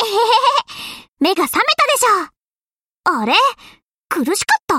えへへへ、目が覚めたでしょ。あれ？苦しかった？